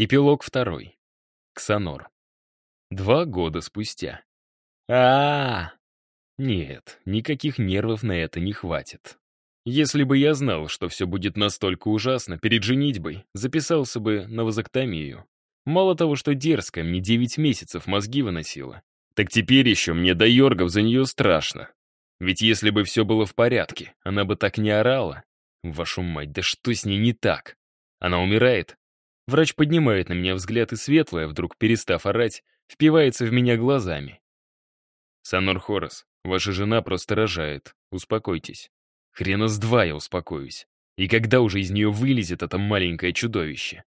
Эпилог второй. Ксанор. Два года спустя. а а, Нет, никаких нервов на это не хватит. Если бы я знал, что все будет настолько ужасно, перед женитьбой записался бы на вазоктомию. Мало того, что дерзкая мне девять месяцев мозги выносила, так теперь еще мне до Йоргов за нее страшно. Ведь если бы все было в порядке, она бы так не орала. Вашу мать, да что с ней не так? Она умирает, Врач поднимает на меня взгляд, и светлая, вдруг перестав орать, впивается в меня глазами. «Санор Хорос, ваша жена просто рожает. Успокойтесь. Хрена с два я успокоюсь. И когда уже из нее вылезет это маленькое чудовище?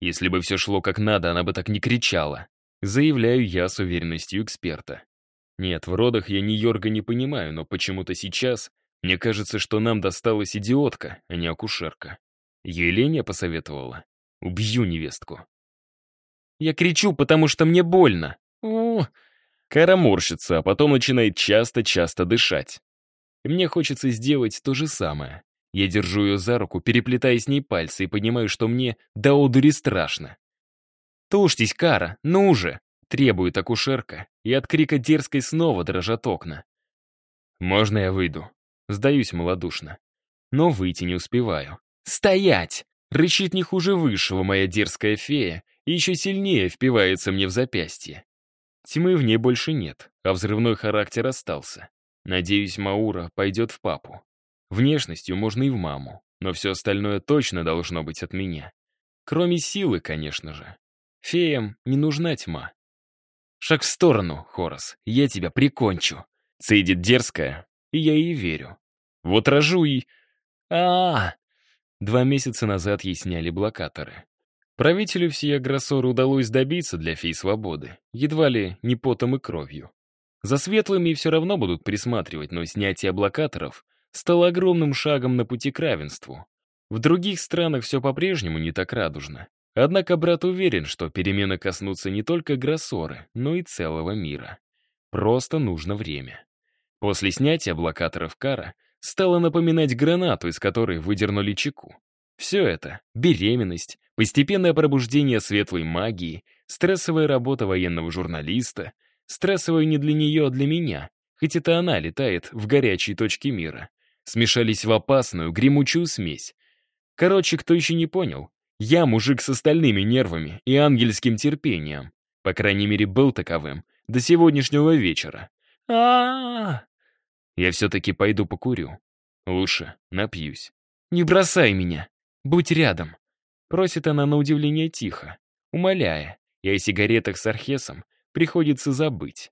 Если бы все шло как надо, она бы так не кричала. Заявляю я с уверенностью эксперта. Нет, в родах я ни Йорга не понимаю, но почему-то сейчас мне кажется, что нам досталась идиотка, а не акушерка. Еленя посоветовала. Убью невестку. Я кричу, потому что мне больно. О, Кара морщится, а потом начинает часто-часто дышать. Мне хочется сделать то же самое. Я держу ее за руку, переплетая с ней пальцы, и понимаю, что мне до одури страшно. «Тушьтесь, Кара, ну же!» — требует акушерка, и от крика дерзкой снова дрожат окна. «Можно я выйду?» Сдаюсь малодушно. Но выйти не успеваю. «Стоять!» Рычит не хуже высшего моя дерзкая фея и еще сильнее впивается мне в запястье. Тьмы в ней больше нет, а взрывной характер остался. Надеюсь, Маура пойдет в папу. Внешностью можно и в маму, но все остальное точно должно быть от меня. Кроме силы, конечно же. Феям не нужна тьма. «Шаг в сторону, Хорос, я тебя прикончу», — цедит дерзкая, и я ей верю. Вот рожу и... а, -а, -а Два месяца назад ей сняли блокаторы. Правителю всей агрессоры удалось добиться для фей свободы, едва ли не потом и кровью. За светлыми все равно будут присматривать, но снятие блокаторов стало огромным шагом на пути к равенству. В других странах все по-прежнему не так радужно. Однако брат уверен, что перемены коснутся не только агрессоры, но и целого мира. Просто нужно время. После снятия блокаторов Кара стала напоминать гранату, из которой выдернули чеку. Все это — беременность, постепенное пробуждение светлой магии, стрессовая работа военного журналиста, стрессовая не для нее, а для меня, хоть это она летает в горячие точки мира, смешались в опасную, гремучую смесь. Короче, кто еще не понял, я мужик с остальными нервами и ангельским терпением. По крайней мере, был таковым до сегодняшнего вечера. а а, -а! Я все-таки пойду покурю. Лучше напьюсь. «Не бросай меня! Будь рядом!» Просит она на удивление тихо, умоляя, и о сигаретах с архесом приходится забыть.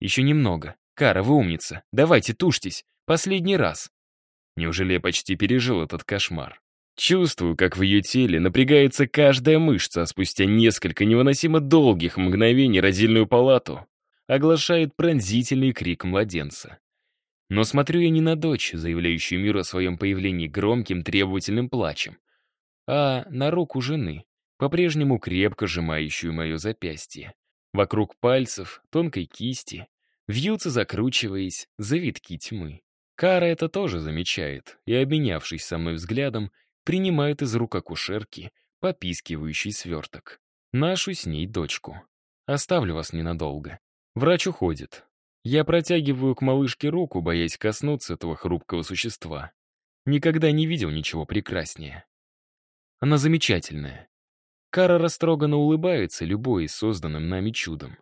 «Еще немного. Кара, вы умница. Давайте, тушьтесь. Последний раз». Неужели я почти пережил этот кошмар? Чувствую, как в ее теле напрягается каждая мышца, а спустя несколько невыносимо долгих мгновений родильную палату оглашает пронзительный крик младенца. Но смотрю я не на дочь, заявляющую миру о своем появлении громким требовательным плачем, а на руку жены, по-прежнему крепко сжимающую мое запястье. Вокруг пальцев, тонкой кисти, вьются, закручиваясь, завитки тьмы. Кара это тоже замечает и, обменявшись со мной взглядом, принимает из рук акушерки попискивающий сверток. Нашу с ней дочку. Оставлю вас ненадолго. Врач уходит. Я протягиваю к малышке руку, боясь коснуться этого хрупкого существа. Никогда не видел ничего прекраснее. Она замечательная. Кара растроганно улыбается, любой созданным нами чудом.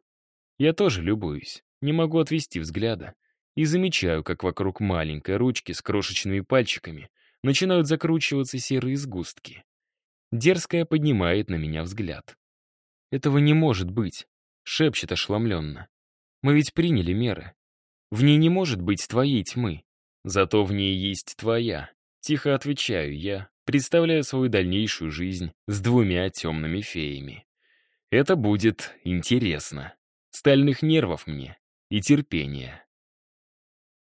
Я тоже любуюсь, не могу отвести взгляда. И замечаю, как вокруг маленькой ручки с крошечными пальчиками начинают закручиваться серые сгустки. Дерзкая поднимает на меня взгляд. «Этого не может быть», — шепчет ошеломленно. Мы ведь приняли меры. В ней не может быть твоей тьмы. Зато в ней есть твоя. Тихо отвечаю я, представляя свою дальнейшую жизнь с двумя темными феями. Это будет интересно. Стальных нервов мне и терпения.